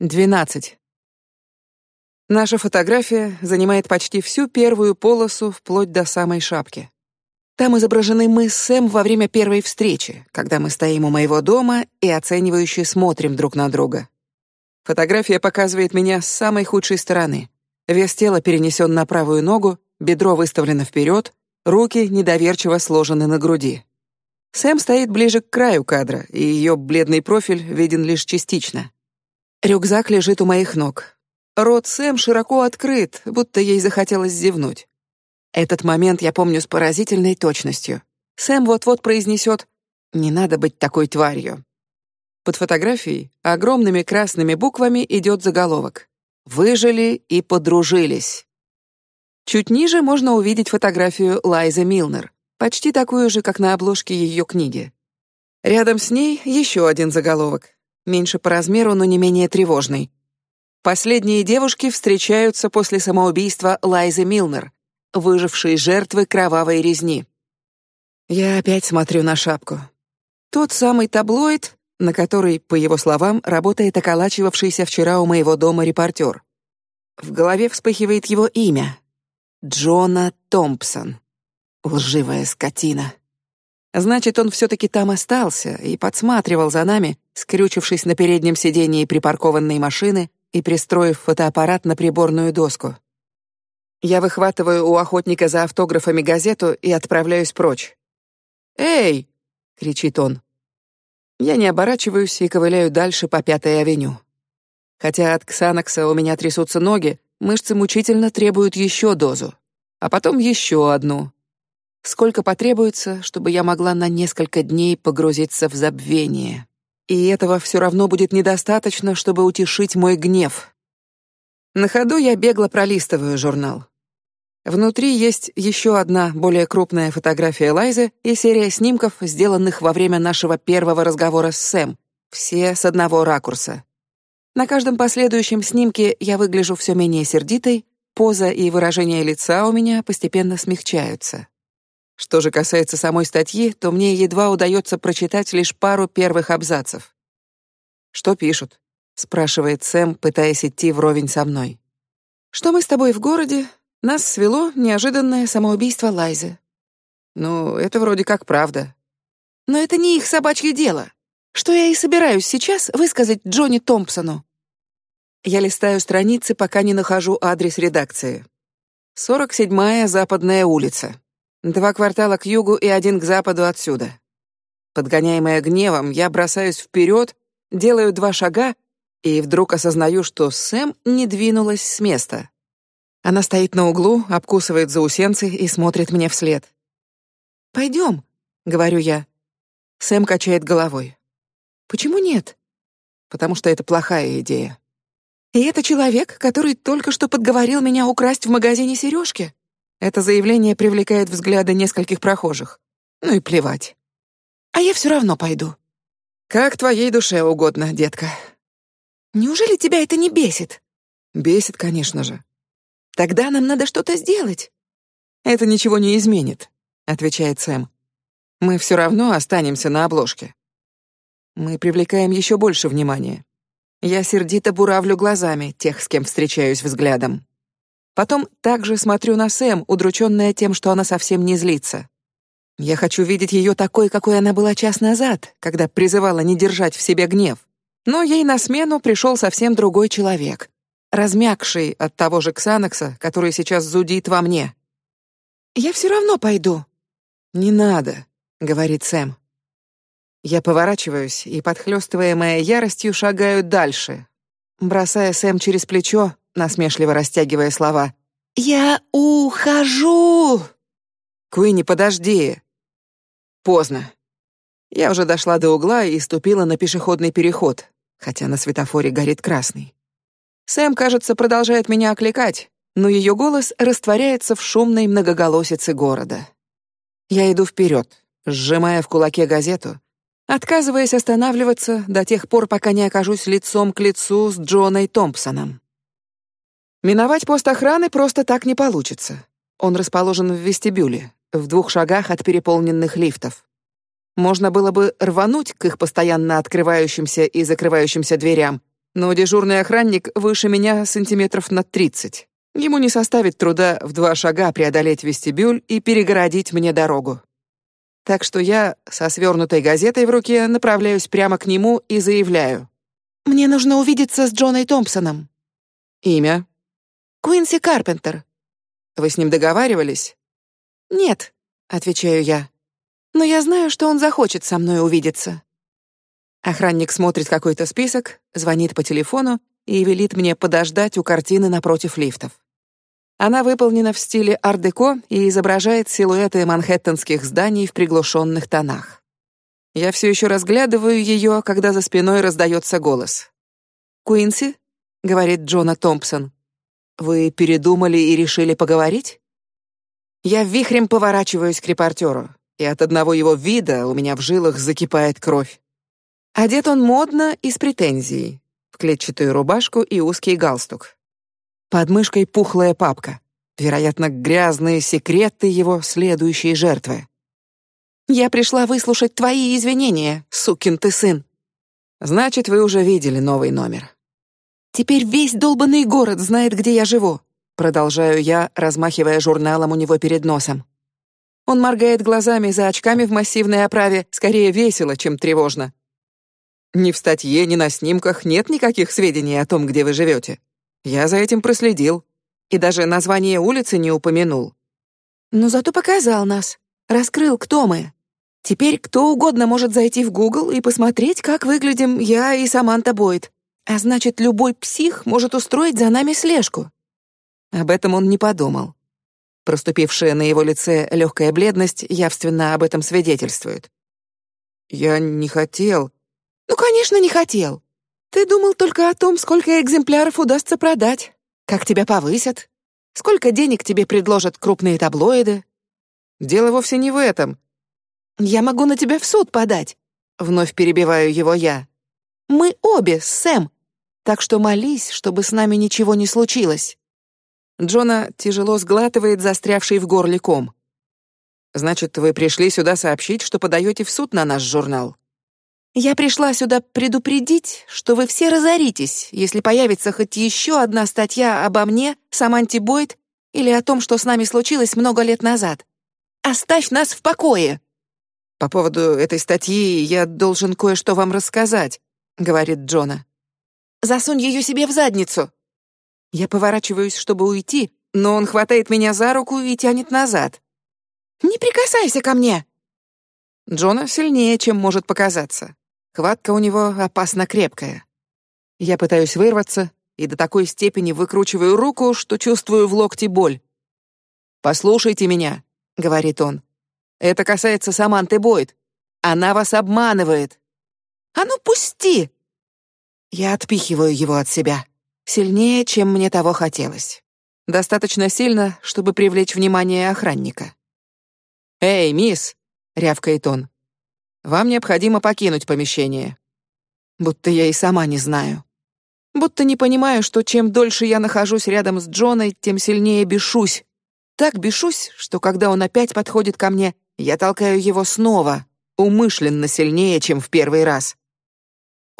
Двенадцать. Наша фотография занимает почти всю первую полосу вплоть до самой шапки. Там изображены мы с Сэм во время первой встречи, когда мы стоим у моего дома и оценивающе смотрим друг на друга. Фотография показывает меня с самой худшей стороны. Вес тела перенесен на правую ногу, бедро выставлено вперед, руки недоверчиво сложены на груди. Сэм стоит ближе к краю кадра, и ее бледный профиль виден лишь частично. Рюкзак лежит у моих ног. Рот Сэм широко открыт, будто ей захотелось зевнуть. Этот момент я помню с поразительной точностью. Сэм вот-вот произнесет «Не надо быть такой тварью». Под фотографией огромными красными буквами идет заголовок «Выжили и подружились». Чуть ниже можно увидеть фотографию Лайзы Милнер, почти такую же, как на обложке ее книги. Рядом с ней еще один заголовок меньше по размеру, но не менее тревожный. Последние девушки встречаются после самоубийства Лайзы Милнер, выжившей жертвы кровавой резни. Я опять смотрю на шапку. Тот самый таблоид, на который, по его словам, работает околачивавшийся вчера у моего дома репортер. В голове вспыхивает его имя — Джона Томпсон. Лживая скотина. Значит, он все-таки там остался и подсматривал за нами, скрючившись на переднем сидении припаркованной машины и пристроив фотоаппарат на приборную доску. Я выхватываю у охотника за автографами газету и отправляюсь прочь. «Эй!» — кричит он. Я не оборачиваюсь и ковыляю дальше по Пятой авеню. Хотя от ксанокса у меня трясутся ноги, мышцы мучительно требуют еще дозу, а потом еще одну, сколько потребуется, чтобы я могла на несколько дней погрузиться в забвение. И этого все равно будет недостаточно, чтобы утешить мой гнев. На ходу я бегло пролистываю журнал. Внутри есть еще одна более крупная фотография Лайзы и серия снимков, сделанных во время нашего первого разговора с Сэм, все с одного ракурса. На каждом последующем снимке я выгляжу все менее сердитой, поза и выражение лица у меня постепенно смягчаются. Что же касается самой статьи, то мне едва удается прочитать лишь пару первых абзацев. Что пишут? спрашивает Сэм, пытаясь идти вровень со мной. Что мы с тобой в городе? Нас свело неожиданное самоубийство Лайзы. Ну, это вроде как правда. Но это не их собачье дело. Что я и собираюсь сейчас высказать Джонни Томпсону. Я листаю страницы, пока не нахожу адрес редакции. 47-я Западная улица. Два квартала к югу и один к западу отсюда. Подгоняемая гневом, я бросаюсь вперед, делаю два шага и вдруг осознаю, что Сэм не двинулась с места. Она стоит на углу, обкусывает заусенцы и смотрит мне вслед. Пойдем, говорю я. Сэм качает головой. Почему нет? Потому что это плохая идея. И это человек, который только что подговорил меня украсть в магазине сережки. Это заявление привлекает взгляды нескольких прохожих. Ну и плевать. А я все равно пойду. Как твоей душе угодно, детка. Неужели тебя это не бесит? Бесит, конечно же. Тогда нам надо что-то сделать. Это ничего не изменит, отвечает Сэм. Мы все равно останемся на обложке. Мы привлекаем еще больше внимания. Я сердито буравлю глазами тех, с кем встречаюсь взглядом. Потом также смотрю на Сэм, удрученная тем, что она совсем не злится. Я хочу видеть ее такой, какой она была час назад, когда призывала не держать в себе гнев. Но ей на смену пришел совсем другой человек, размягший от того же Ксанакса, который сейчас зудит во мне. Я все равно пойду. Не надо, говорит Сэм. Я поворачиваюсь и, подхлестываемая яростью, шагаю дальше, бросая Сэм через плечо, насмешливо растягивая слова. «Я ухожу!» «Куинни, подожди!» Поздно. Я уже дошла до угла и ступила на пешеходный переход, хотя на светофоре горит красный. Сэм, кажется, продолжает меня окликать, но ее голос растворяется в шумной многоголосице города. Я иду вперед, сжимая в кулаке газету, отказываясь останавливаться до тех пор, пока не окажусь лицом к лицу с Джоной Томпсоном. Миновать пост охраны просто так не получится. Он расположен в вестибюле, в двух шагах от переполненных лифтов. Можно было бы рвануть к их постоянно открывающимся и закрывающимся дверям, но дежурный охранник выше меня сантиметров на тридцать. Ему не составит труда в два шага преодолеть вестибюль и перегородить мне дорогу. Так что я со свернутой газетой в руке направляюсь прямо к нему и заявляю: "Мне нужно увидеться с Джоной Томпсоном". Имя? Куинси Карпентер. Вы с ним договаривались? Нет, отвечаю я. Но я знаю, что он захочет со мной увидеться. Охранник смотрит какой-то список, звонит по телефону и велит мне подождать у картины напротив лифтов. Она выполнена в стиле ар-деко и изображает силуэты манхэттенских зданий в приглушенных тонах. Я все еще разглядываю ее, когда за спиной раздается голос. Куинси, говорит Джона Томпсон, вы передумали и решили поговорить? Я вихрем поворачиваюсь к репортеру, и от одного его вида у меня в жилах закипает кровь. Одет он модно и с претензией, в клетчатую рубашку и узкий галстук. Под мышкой пухлая папка, вероятно, грязные секреты его следующей жертвы. Я пришла выслушать твои извинения, сукин ты сын. Значит, вы уже видели новый номер. Теперь весь долбанный город знает, где я живу. Продолжаю я, размахивая журналом у него перед носом. Он моргает глазами за очками в массивной оправе, скорее весело, чем тревожно. Ни в статье, ни на снимках нет никаких сведений о том, где вы живете. Я за этим проследил и даже название улицы не упомянул. Но зато показал нас, раскрыл, кто мы. Теперь кто угодно может зайти в Google и посмотреть, как выглядим я и Саманта Бойд. А значит, любой псих может устроить за нами слежку. Об этом он не подумал. Проступившая на его лице легкая бледность явственно об этом свидетельствует. Я не хотел, ну, конечно, не хотел. Ты думал только о том, сколько экземпляров удастся продать, как тебя повысят, сколько денег тебе предложат крупные таблоиды. Дело вовсе не в этом. Я могу на тебя в суд подать. Вновь перебиваю его я. Мы обе, Сэм. Так что молись, чтобы с нами ничего не случилось. Джона тяжело сглатывает застрявший в горле ком. Значит, вы пришли сюда сообщить, что подаете в суд на наш журнал? Я пришла сюда предупредить, что вы все разоритесь, если появится хоть еще одна статья обо мне, Саманте Бойд, или о том, что с нами случилось много лет назад. Оставь нас в покое. По поводу этой статьи я должен кое-что вам рассказать, говорит Джона. Засунь ее себе в задницу. Я поворачиваюсь, чтобы уйти, но он хватает меня за руку и тянет назад. Не прикасайся ко мне. Джона сильнее, чем может показаться. Хватка у него опасно крепкая. Я пытаюсь вырваться и до такой степени выкручиваю руку, что чувствую в локте боль. Послушайте меня, говорит он. Это касается Саманты Бойд. Она вас обманывает. А ну пусти! Я отпихиваю его от себя сильнее, чем мне того хотелось. Достаточно сильно, чтобы привлечь внимание охранника. Эй, мисс, рявкает он. Вам необходимо покинуть помещение. Будто я и сама не знаю. Будто не понимаю, что чем дольше я нахожусь рядом с Джоной, тем сильнее бешусь. Так бешусь, что когда он опять подходит ко мне, я толкаю его снова, умышленно сильнее, чем в первый раз.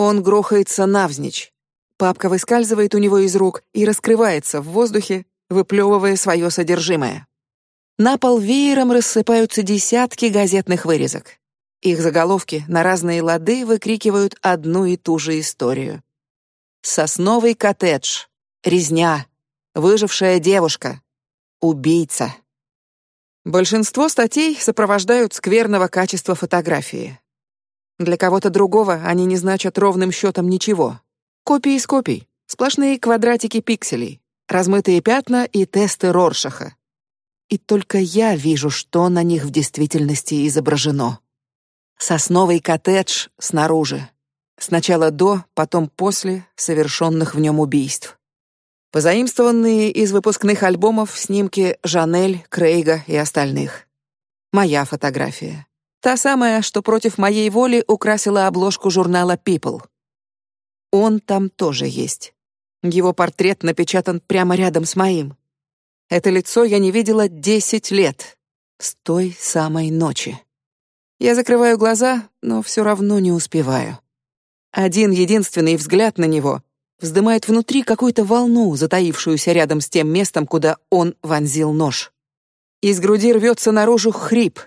Он грохается навзничь. Папка выскальзывает у него из рук и раскрывается в воздухе, выплевывая свое содержимое. На пол веером рассыпаются десятки газетных вырезок. Их заголовки на разные лады выкрикивают одну и ту же историю. Сосновый коттедж, резня, выжившая девушка, убийца. Большинство статей сопровождают скверного качества фотографии. Для кого-то другого они не значат ровным счетом ничего. Копии из копий, сплошные квадратики пикселей, размытые пятна и тесты Роршаха. И только я вижу, что на них в действительности изображено. Сосновый коттедж снаружи. Сначала до, потом после совершенных в нем убийств. Позаимствованные из выпускных альбомов снимки Жанель, Крейга и остальных. Моя фотография. Та самая, что против моей воли украсила обложку журнала People. Он там тоже есть. Его портрет напечатан прямо рядом с моим. Это лицо я не видела десять лет. С той самой ночи. Я закрываю глаза, но все равно не успеваю. Один единственный взгляд на него, вздымает внутри какую-то волну, затаившуюся рядом с тем местом, куда он вонзил нож. Из груди рвется наружу хрип.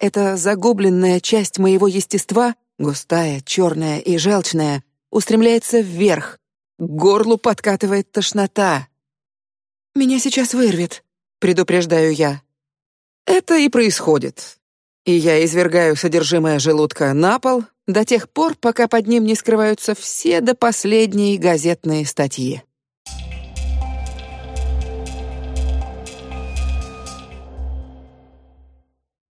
Эта загубленная часть моего естества, густая, черная и желчная, устремляется вверх. Горлу подкатывает тошнота. Меня сейчас вырвет, предупреждаю я. Это и происходит. И я извергаю содержимое желудка на пол до тех пор, пока под ним не скрываются все до последней газетные статьи.